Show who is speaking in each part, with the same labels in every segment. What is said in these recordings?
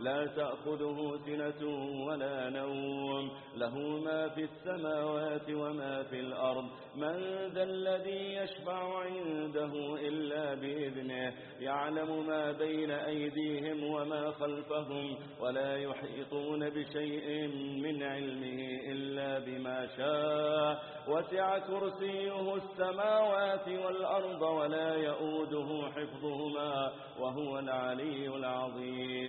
Speaker 1: لا تأخذه سنة ولا نوم. له ما في السماوات وما في الأرض. من ذا الذي يشفع عنده إلا بإذنه. يعلم ما بين أيديهم وما خلفهم. ولا يحيطون بشيء من علمه إلا بما شاء. وسع كرسيه السماوات والأرض ولا يؤوده حفظهما. وهو العلي العظيم.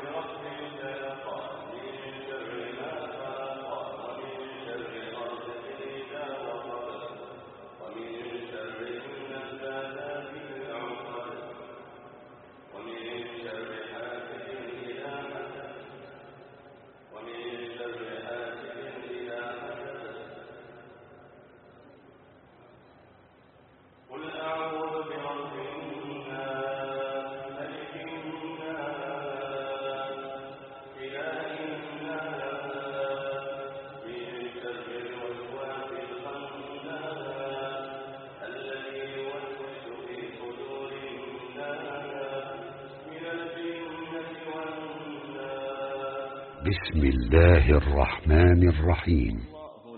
Speaker 2: بسم الله الرحمن الرحيم.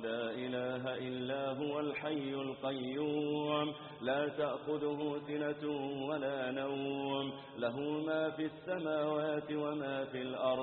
Speaker 1: لا إله إلا هو الحي القيوم. لا تأخذه سنة ولا نوم. له ما في السماوات وما في الأرض.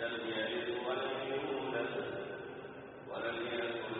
Speaker 3: لم يلد ولم يولد ولم يكن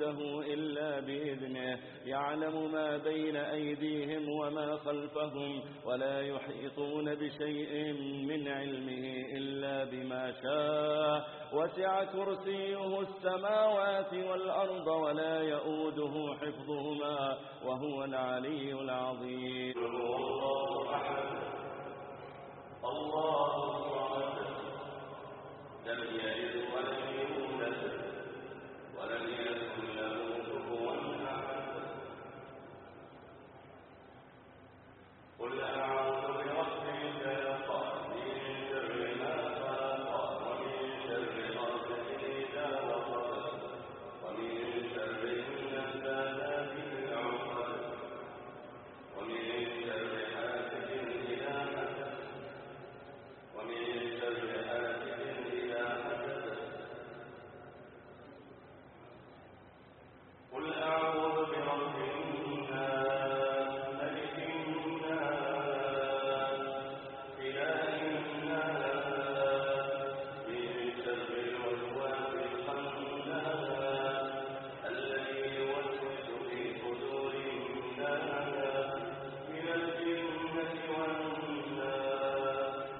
Speaker 1: عنده إلا بإذنه. يعلم ما بين أيديهم وما خلفهم ولا يحيطون بشيء من علمه إلا بما شاء. وسع كرسيه السماوات والأرض ولا يؤوده حفظهما وهو العلي العظيم.
Speaker 3: الله أحد الله الصمد لم يلد ولم يولد ولم يكن له كفوا أحد قل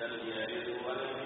Speaker 3: لم يلد ولم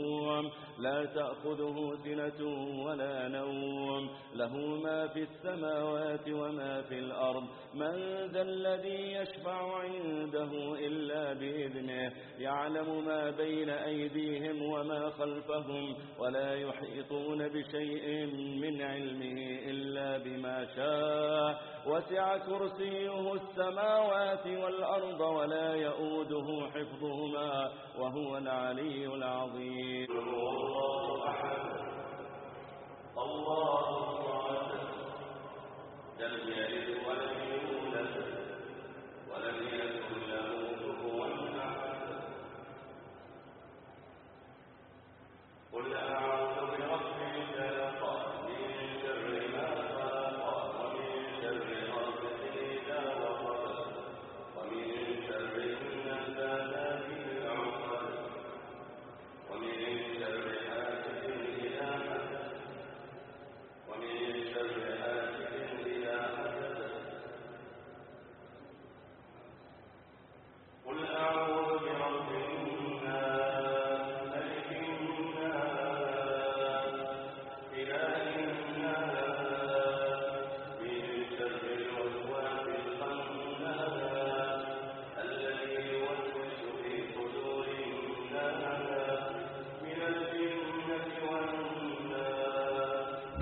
Speaker 1: القيوم لا تأخذه سنة ولا نوم. له ما في السماوات وما في الأرض. من ذا الذي يشفع عنده إلا بإذنه. يعلم ما بين أيديهم وما خلفهم. ولا يحيطون بشيء من علمه إلا بما شاء. وسع كرسيه السماوات والأرض ولا يؤوده حفظهما. وهو العلي العظيم.
Speaker 3: الله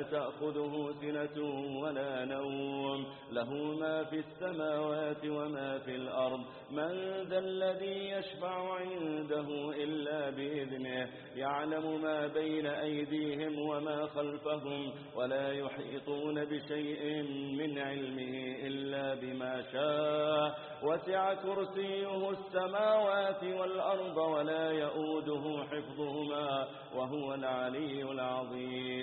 Speaker 1: لا تأخذه سنة ولا نوم. له ما في السماوات وما في الأرض. من ذا الذي يشفع عنده إلا بإذنه. يعلم ما بين أيديهم وما خلفهم. ولا يحيطون بشيء من علمه إلا بما شاء. وسع كرسيه السماوات والأرض ولا يؤوده حفظهما. وهو العلي العظيم.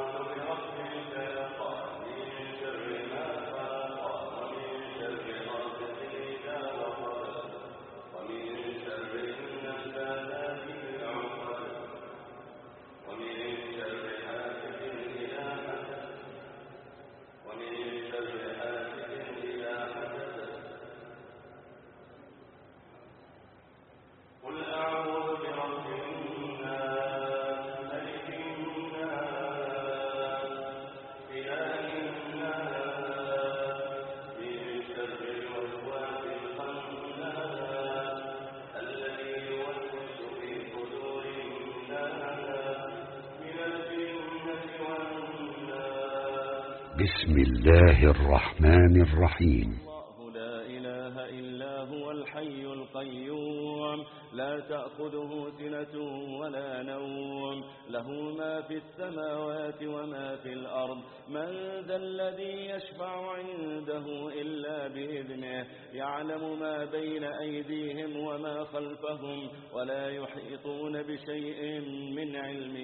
Speaker 2: بسم الله الرحمن الرحيم.
Speaker 1: الله لا إله إلا هو الحي القيوم. لا تأخذه سنة ولا نوم. له ما في السماوات وما في الأرض. من ذا الذي يشفع عنده إلا بإذنه. يعلم ما بين أيديهم وما خلفهم. ولا يحيطون بشيء من علمه.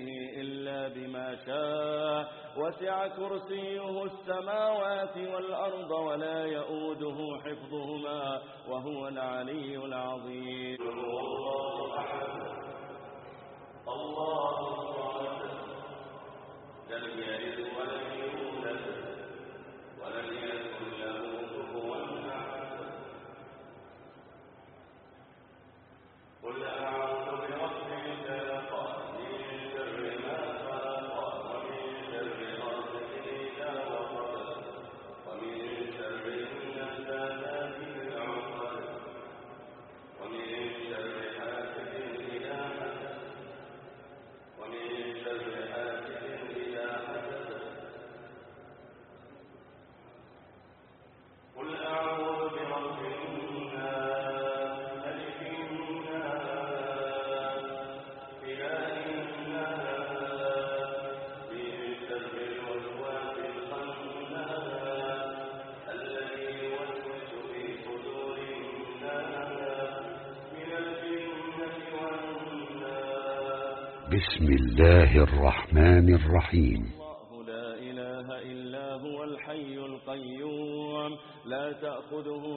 Speaker 1: إلا بما شاء وسع كرسيه السماوات والأرض ولا يؤوده حفظهما وهو العلي العظيم.
Speaker 3: الله أحد الله الصمد لم يلد ولم يولد ولم يكن
Speaker 2: بسم الله الرحمن الرحيم.
Speaker 1: الله لا إله إلا هو الحي القيوم. لا تأخذه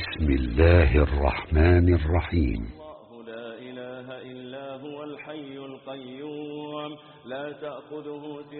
Speaker 2: بسم الله الرحمن الرحيم.
Speaker 1: الله لا إله إلا هو الحي القيوم. لا تأخذه سنة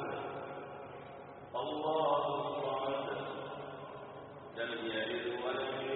Speaker 3: الله الصمد لم يلد ولم يولد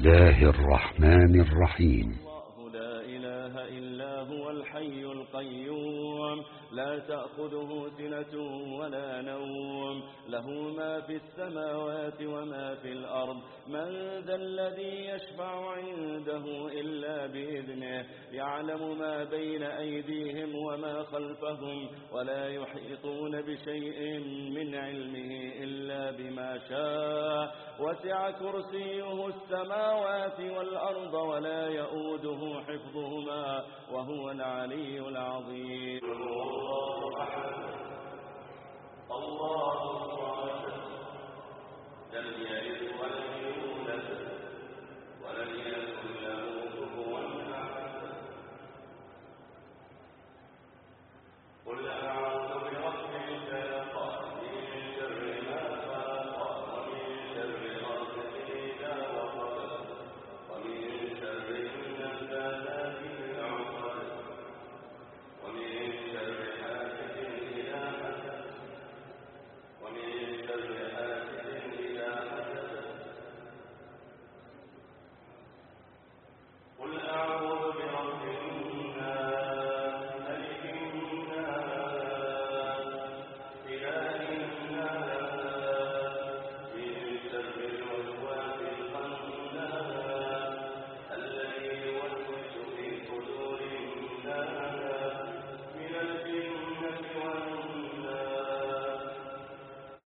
Speaker 2: الله الرحمن الرحيم.
Speaker 1: لا تأخذه سنة ولا نوم. له ما في السماوات وما في الأرض. من ذا الذي يشفع عنده إلا بإذنه. يعلم ما بين أيديهم وما خلفهم. ولا يحيطون بشيء من علمه إلا بما شاء. وسع كرسيه السماوات والأرض ولا يؤوده حفظهما. وهو العلي العظيم.
Speaker 3: الله